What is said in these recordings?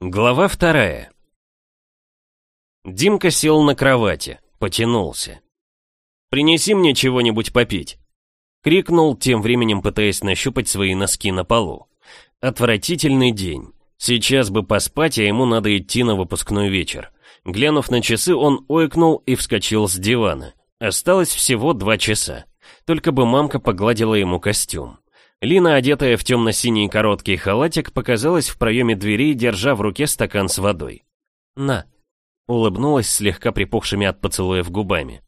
Глава вторая. Димка сел на кровати, потянулся. «Принеси мне чего-нибудь попить!» Крикнул, тем временем пытаясь нащупать свои носки на полу. Отвратительный день. Сейчас бы поспать, а ему надо идти на выпускной вечер. Глянув на часы, он ойкнул и вскочил с дивана. Осталось всего два часа. Только бы мамка погладила ему костюм. Лина, одетая в темно-синий короткий халатик, показалась в проеме двери, держа в руке стакан с водой. «На», — улыбнулась слегка припухшими от поцелуев губами.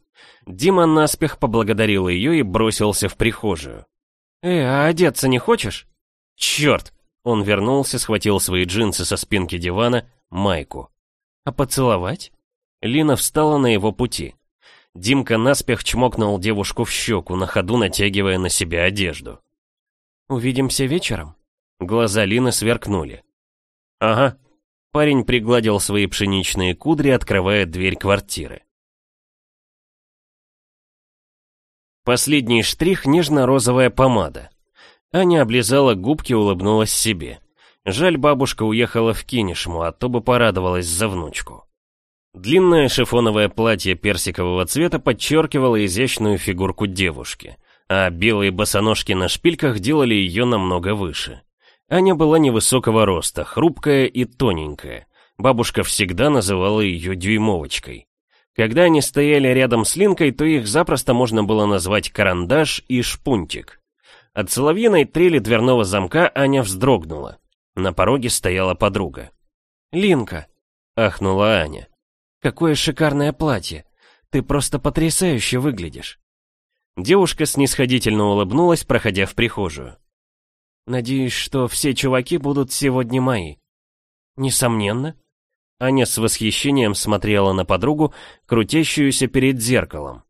Дима наспех поблагодарил ее и бросился в прихожую. «Э, а одеться не хочешь?» «Черт!» Он вернулся, схватил свои джинсы со спинки дивана, майку. «А поцеловать?» Лина встала на его пути. Димка наспех чмокнул девушку в щеку, на ходу натягивая на себя одежду. «Увидимся вечером?» Глаза Лины сверкнули. «Ага». Парень пригладил свои пшеничные кудри, открывая дверь квартиры. Последний штрих — нежно-розовая помада. Аня облизала губки, улыбнулась себе. Жаль, бабушка уехала в Кинешму, а то бы порадовалась за внучку. Длинное шифоновое платье персикового цвета подчеркивало изящную фигурку девушки а белые босоножки на шпильках делали ее намного выше. Аня была невысокого роста, хрупкая и тоненькая. Бабушка всегда называла ее дюймовочкой. Когда они стояли рядом с Линкой, то их запросто можно было назвать карандаш и шпунтик. От соловьиной трели дверного замка Аня вздрогнула. На пороге стояла подруга. «Линка!» — ахнула Аня. «Какое шикарное платье! Ты просто потрясающе выглядишь!» Девушка снисходительно улыбнулась, проходя в прихожую. «Надеюсь, что все чуваки будут сегодня мои». «Несомненно». Аня с восхищением смотрела на подругу, крутящуюся перед зеркалом.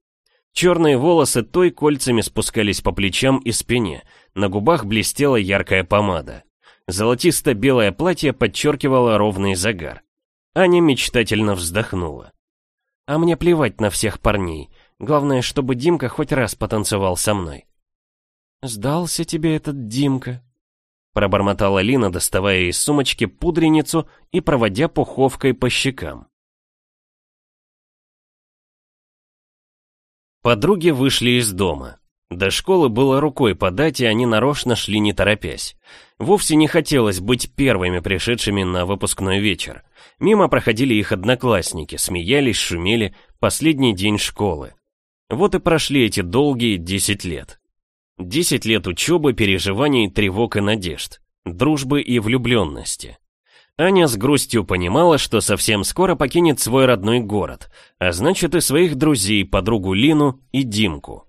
Черные волосы той кольцами спускались по плечам и спине, на губах блестела яркая помада. Золотисто-белое платье подчеркивало ровный загар. Аня мечтательно вздохнула. «А мне плевать на всех парней. Главное, чтобы Димка хоть раз потанцевал со мной. «Сдался тебе этот Димка», — пробормотала Лина, доставая из сумочки пудреницу и проводя пуховкой по щекам. Подруги вышли из дома. До школы было рукой подать, и они нарочно шли не торопясь. Вовсе не хотелось быть первыми пришедшими на выпускной вечер. Мимо проходили их одноклассники, смеялись, шумели, последний день школы. Вот и прошли эти долгие 10 лет. 10 лет учебы, переживаний, тревог и надежд, дружбы и влюбленности. Аня с грустью понимала, что совсем скоро покинет свой родной город, а значит и своих друзей, подругу Лину и Димку.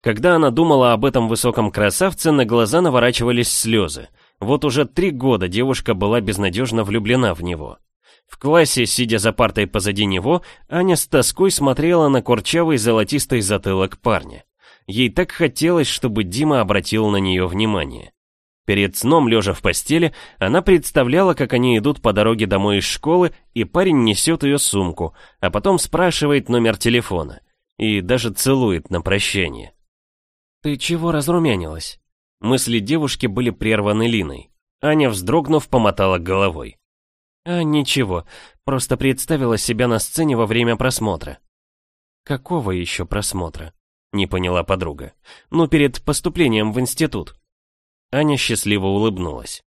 Когда она думала об этом высоком красавце, на глаза наворачивались слезы. Вот уже три года девушка была безнадежно влюблена в него. В классе, сидя за партой позади него, Аня с тоской смотрела на курчавый золотистый затылок парня. Ей так хотелось, чтобы Дима обратил на нее внимание. Перед сном, лежа в постели, она представляла, как они идут по дороге домой из школы, и парень несет ее сумку, а потом спрашивает номер телефона. И даже целует на прощание. «Ты чего разрумянилась?» Мысли девушки были прерваны Линой. Аня, вздрогнув, помотала головой. А ничего, просто представила себя на сцене во время просмотра. Какого еще просмотра? Не поняла подруга. Ну, перед поступлением в институт. Аня счастливо улыбнулась.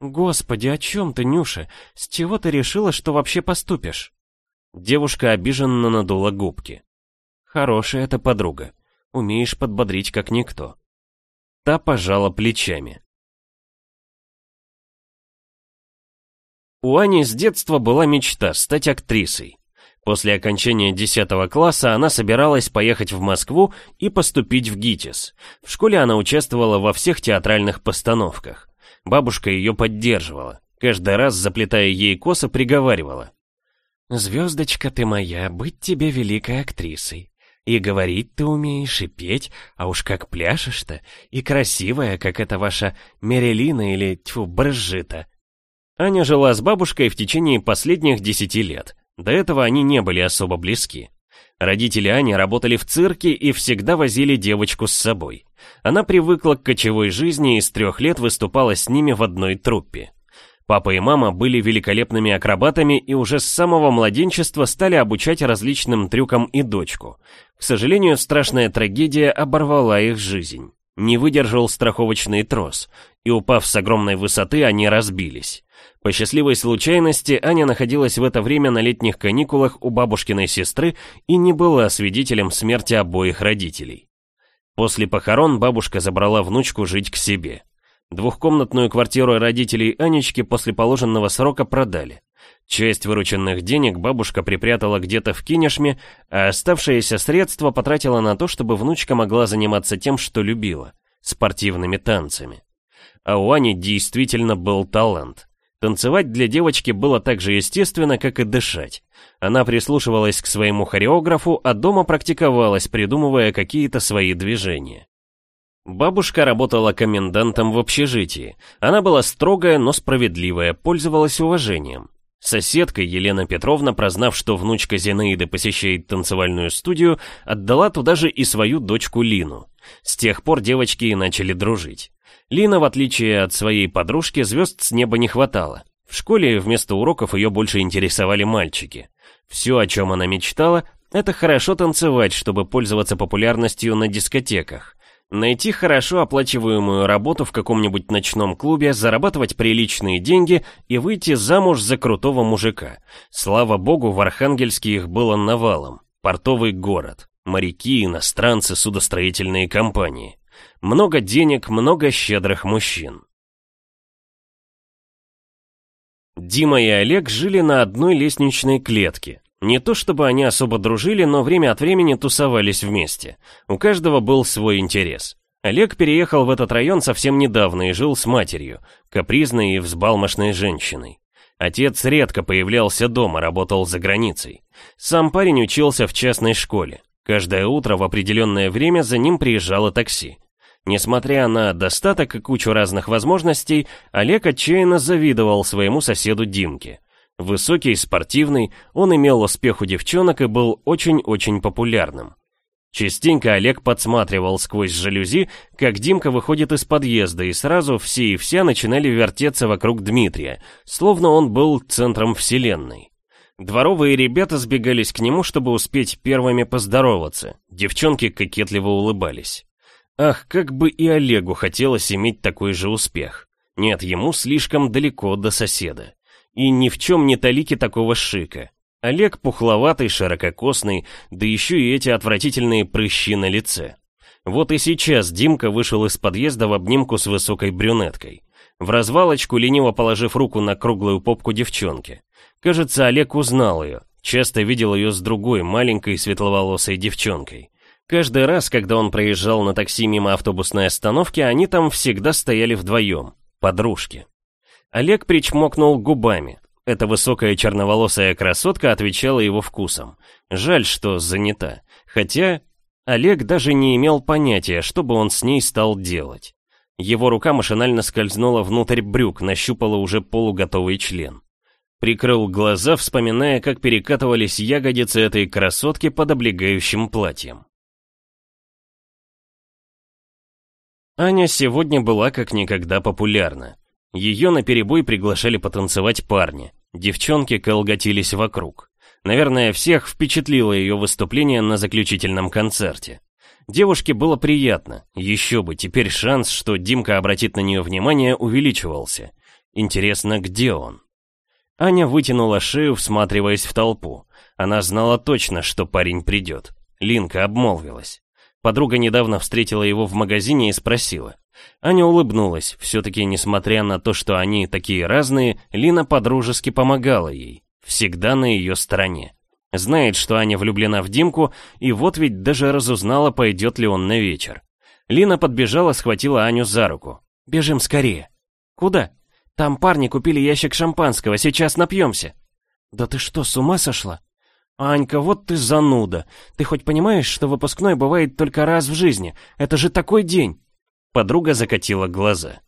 «Господи, о чем ты, Нюша? С чего ты решила, что вообще поступишь?» Девушка обиженно надула губки. «Хорошая эта подруга. Умеешь подбодрить, как никто». Та пожала плечами. У Ани с детства была мечта стать актрисой. После окончания 10 класса она собиралась поехать в Москву и поступить в ГИТИС. В школе она участвовала во всех театральных постановках. Бабушка ее поддерживала. Каждый раз, заплетая ей косы, приговаривала. «Звездочка ты моя, быть тебе великой актрисой. И говорить ты умеешь, и петь, а уж как пляшешь-то, и красивая, как эта ваша Мерелина или, тьфу, Брызжита. Аня жила с бабушкой в течение последних десяти лет. До этого они не были особо близки. Родители Ани работали в цирке и всегда возили девочку с собой. Она привыкла к кочевой жизни и с трех лет выступала с ними в одной труппе. Папа и мама были великолепными акробатами и уже с самого младенчества стали обучать различным трюкам и дочку. К сожалению, страшная трагедия оборвала их жизнь. Не выдержал страховочный трос, и упав с огромной высоты, они разбились. По счастливой случайности, Аня находилась в это время на летних каникулах у бабушкиной сестры и не была свидетелем смерти обоих родителей. После похорон бабушка забрала внучку жить к себе. Двухкомнатную квартиру родителей Анечки после положенного срока продали. Часть вырученных денег бабушка припрятала где-то в кинешме, а оставшиеся средства потратила на то, чтобы внучка могла заниматься тем, что любила – спортивными танцами. А у Ани действительно был талант. Танцевать для девочки было так же естественно, как и дышать. Она прислушивалась к своему хореографу, а дома практиковалась, придумывая какие-то свои движения. Бабушка работала комендантом в общежитии. Она была строгая, но справедливая, пользовалась уважением. Соседка Елена Петровна, прознав, что внучка Зинаиды посещает танцевальную студию, отдала туда же и свою дочку Лину. С тех пор девочки и начали дружить. Лина, в отличие от своей подружки, звезд с неба не хватало. В школе вместо уроков ее больше интересовали мальчики. Все, о чем она мечтала, это хорошо танцевать, чтобы пользоваться популярностью на дискотеках. Найти хорошо оплачиваемую работу в каком-нибудь ночном клубе, зарабатывать приличные деньги и выйти замуж за крутого мужика. Слава богу, в Архангельске их было навалом. Портовый город. Моряки, иностранцы, судостроительные компании. Много денег, много щедрых мужчин. Дима и Олег жили на одной лестничной клетке. Не то чтобы они особо дружили, но время от времени тусовались вместе. У каждого был свой интерес. Олег переехал в этот район совсем недавно и жил с матерью, капризной и взбалмошной женщиной. Отец редко появлялся дома, работал за границей. Сам парень учился в частной школе. Каждое утро в определенное время за ним приезжало такси. Несмотря на достаток и кучу разных возможностей, Олег отчаянно завидовал своему соседу Димке. Высокий, спортивный, он имел успех у девчонок и был очень-очень популярным. Частенько Олег подсматривал сквозь жалюзи, как Димка выходит из подъезда, и сразу все и вся начинали вертеться вокруг Дмитрия, словно он был центром вселенной. Дворовые ребята сбегались к нему, чтобы успеть первыми поздороваться. Девчонки кокетливо улыбались. Ах, как бы и Олегу хотелось иметь такой же успех. Нет, ему слишком далеко до соседа. И ни в чем не талики такого шика. Олег пухловатый, ширококосный, да еще и эти отвратительные прыщи на лице. Вот и сейчас Димка вышел из подъезда в обнимку с высокой брюнеткой. В развалочку, лениво положив руку на круглую попку девчонки. Кажется, Олег узнал ее. Часто видел ее с другой, маленькой светловолосой девчонкой. Каждый раз, когда он проезжал на такси мимо автобусной остановки, они там всегда стояли вдвоем, подружки. Олег причмокнул губами. Эта высокая черноволосая красотка отвечала его вкусом. Жаль, что занята. Хотя Олег даже не имел понятия, что бы он с ней стал делать. Его рука машинально скользнула внутрь брюк, нащупала уже полуготовый член. Прикрыл глаза, вспоминая, как перекатывались ягодицы этой красотки под облегающим платьем. Аня сегодня была как никогда популярна. Ее наперебой приглашали потанцевать парни. Девчонки колготились вокруг. Наверное, всех впечатлило ее выступление на заключительном концерте. Девушке было приятно. Еще бы, теперь шанс, что Димка обратит на нее внимание, увеличивался. Интересно, где он? Аня вытянула шею, всматриваясь в толпу. Она знала точно, что парень придет. Линка обмолвилась. Подруга недавно встретила его в магазине и спросила. Аня улыбнулась, все-таки несмотря на то, что они такие разные, Лина подружески помогала ей, всегда на ее стороне. Знает, что Аня влюблена в Димку, и вот ведь даже разузнала, пойдет ли он на вечер. Лина подбежала, схватила Аню за руку. «Бежим скорее». «Куда?» «Там парни купили ящик шампанского, сейчас напьемся». «Да ты что, с ума сошла?» «Анька, вот ты зануда. Ты хоть понимаешь, что выпускной бывает только раз в жизни? Это же такой день!» Подруга закатила глаза.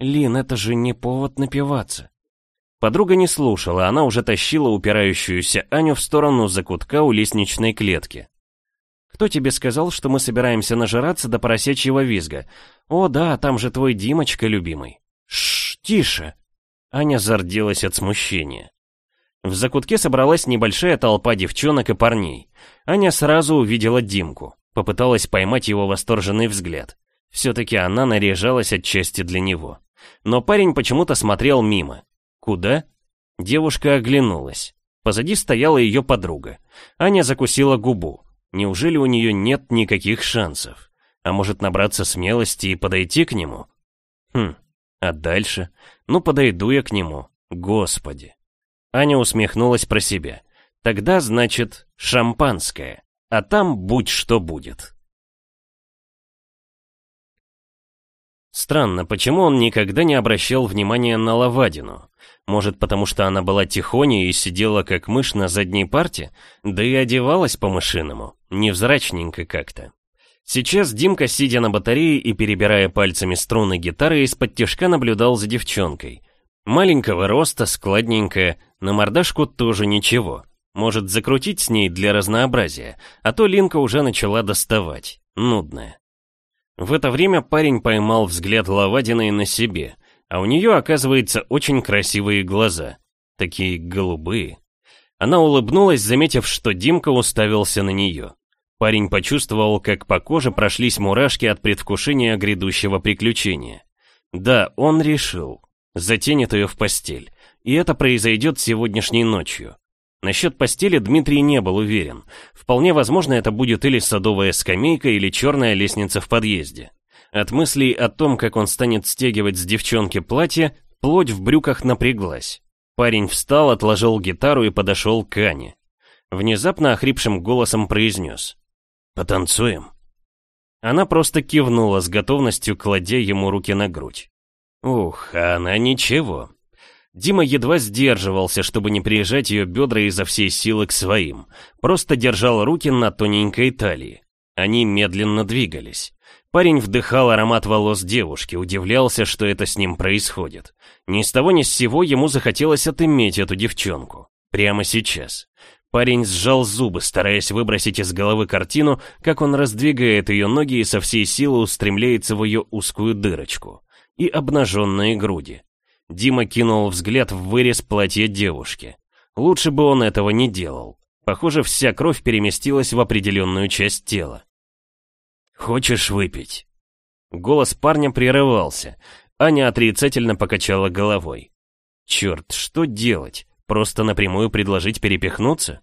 «Лин, это же не повод напиваться». Подруга не слушала, она уже тащила упирающуюся Аню в сторону закутка у лестничной клетки. «Кто тебе сказал, что мы собираемся нажираться до поросячьего визга? О да, там же твой Димочка любимый». «Шш, тише!» Аня зарделась от смущения. В закутке собралась небольшая толпа девчонок и парней. Аня сразу увидела Димку, попыталась поймать его восторженный взгляд. Все-таки она наряжалась отчасти для него. Но парень почему-то смотрел мимо. Куда? Девушка оглянулась. Позади стояла ее подруга. Аня закусила губу. Неужели у нее нет никаких шансов? А может набраться смелости и подойти к нему? Хм, а дальше? Ну подойду я к нему. Господи. Аня усмехнулась про себя. Тогда, значит, шампанское. А там будь что будет. Странно, почему он никогда не обращал внимания на Лавадину? Может, потому что она была тихоней и сидела как мышь на задней парте? Да и одевалась по-мышиному, невзрачненько как-то. Сейчас Димка, сидя на батарее и перебирая пальцами струны гитары, из-под тяжка наблюдал за девчонкой. Маленького роста, складненькая, на мордашку тоже ничего. Может закрутить с ней для разнообразия, а то Линка уже начала доставать, нудная. В это время парень поймал взгляд Лавадиной на себе, а у нее, оказывается, очень красивые глаза. Такие голубые. Она улыбнулась, заметив, что Димка уставился на нее. Парень почувствовал, как по коже прошлись мурашки от предвкушения грядущего приключения. Да, он решил. Затянет ее в постель. И это произойдет сегодняшней ночью. Насчет постели Дмитрий не был уверен. Вполне возможно, это будет или садовая скамейка, или черная лестница в подъезде. От мыслей о том, как он станет стягивать с девчонки платье, плоть в брюках напряглась. Парень встал, отложил гитару и подошел к Ане. Внезапно охрипшим голосом произнес. «Потанцуем?» Она просто кивнула с готовностью, кладя ему руки на грудь. Ух, а она ничего. Дима едва сдерживался, чтобы не приезжать ее бедра изо всей силы к своим. Просто держал руки на тоненькой талии. Они медленно двигались. Парень вдыхал аромат волос девушки, удивлялся, что это с ним происходит. Ни с того ни с сего ему захотелось отыметь эту девчонку. Прямо сейчас. Парень сжал зубы, стараясь выбросить из головы картину, как он раздвигает ее ноги и со всей силы устремляется в ее узкую дырочку. И обнаженные груди. Дима кинул взгляд в вырез платья девушки. Лучше бы он этого не делал. Похоже, вся кровь переместилась в определенную часть тела. «Хочешь выпить?» Голос парня прерывался. Аня отрицательно покачала головой. «Черт, что делать? Просто напрямую предложить перепихнуться?»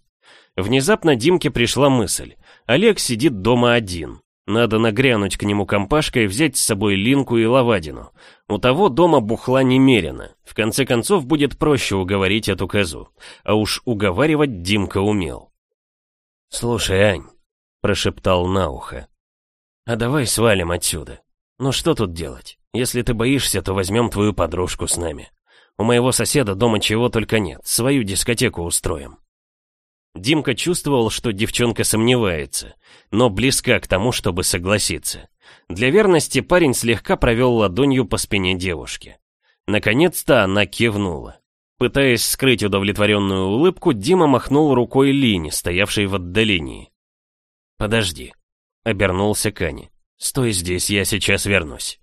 Внезапно Димке пришла мысль. Олег сидит дома один. Надо нагрянуть к нему компашкой, взять с собой Линку и Лавадину. У того дома бухла немерено. В конце концов, будет проще уговорить эту козу. А уж уговаривать Димка умел. «Слушай, Ань», — прошептал на ухо, — «а давай свалим отсюда. Ну что тут делать? Если ты боишься, то возьмем твою подружку с нами. У моего соседа дома чего только нет, свою дискотеку устроим». Димка чувствовал, что девчонка сомневается, но близка к тому, чтобы согласиться. Для верности парень слегка провел ладонью по спине девушки. Наконец-то она кивнула. Пытаясь скрыть удовлетворенную улыбку, Дима махнул рукой Лине, стоявшей в отдалении. «Подожди», — обернулся к Ане. «Стой здесь, я сейчас вернусь».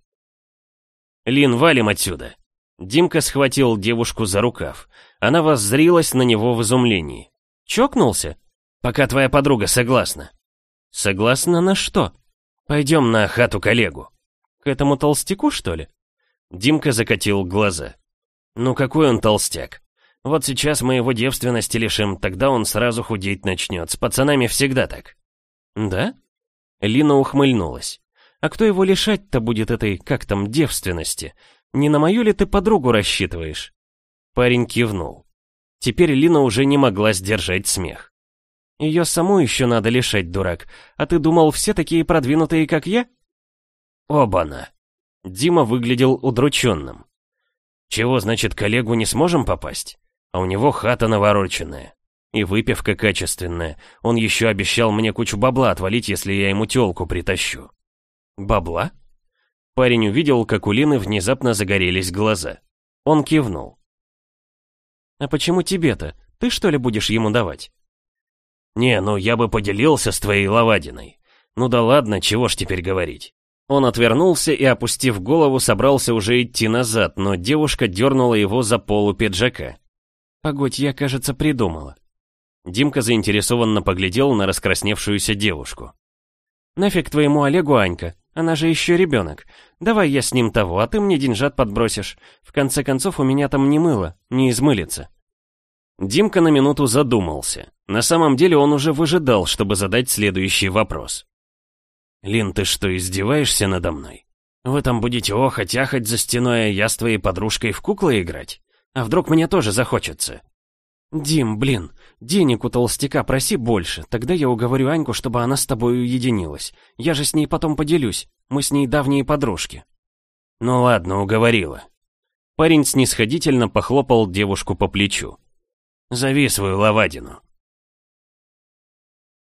«Лин, валим отсюда!» Димка схватил девушку за рукав. Она воззрилась на него в изумлении. Чокнулся? Пока твоя подруга согласна. Согласна на что? Пойдем на хату коллегу. К этому толстяку, что ли? Димка закатил глаза. Ну какой он толстяк? Вот сейчас мы его девственности лишим, тогда он сразу худеть начнет. С пацанами всегда так. Да? Лина ухмыльнулась. А кто его лишать-то будет этой, как там, девственности? Не на мою ли ты подругу рассчитываешь? Парень кивнул. Теперь Лина уже не могла сдержать смех. Ее саму еще надо лишать, дурак. А ты думал, все такие продвинутые, как я? Оба-на. Дима выглядел удрученным. Чего, значит, коллегу не сможем попасть? А у него хата навороченная. И выпивка качественная. Он еще обещал мне кучу бабла отвалить, если я ему телку притащу. Бабла? Парень увидел, как у Лины внезапно загорелись глаза. Он кивнул. «А почему тебе-то? Ты что ли будешь ему давать?» «Не, ну я бы поделился с твоей Лавадиной. Ну да ладно, чего ж теперь говорить. Он отвернулся и, опустив голову, собрался уже идти назад, но девушка дернула его за полу пиджака. «Погодь, я, кажется, придумала». Димка заинтересованно поглядел на раскрасневшуюся девушку. «Нафиг твоему Олегу Анька, она же еще ребенок. Давай я с ним того, а ты мне деньжат подбросишь. В конце концов, у меня там не мыло, не измылится». Димка на минуту задумался. На самом деле он уже выжидал, чтобы задать следующий вопрос. «Лин, ты что, издеваешься надо мной? Вы там будете охать-ахать за стеной, а я с твоей подружкой в куклы играть? А вдруг мне тоже захочется?» «Дим, блин, денег у толстяка проси больше, тогда я уговорю Аньку, чтобы она с тобой уединилась. Я же с ней потом поделюсь, мы с ней давние подружки». «Ну ладно, уговорила». Парень снисходительно похлопал девушку по плечу. «Зови свою лавадину».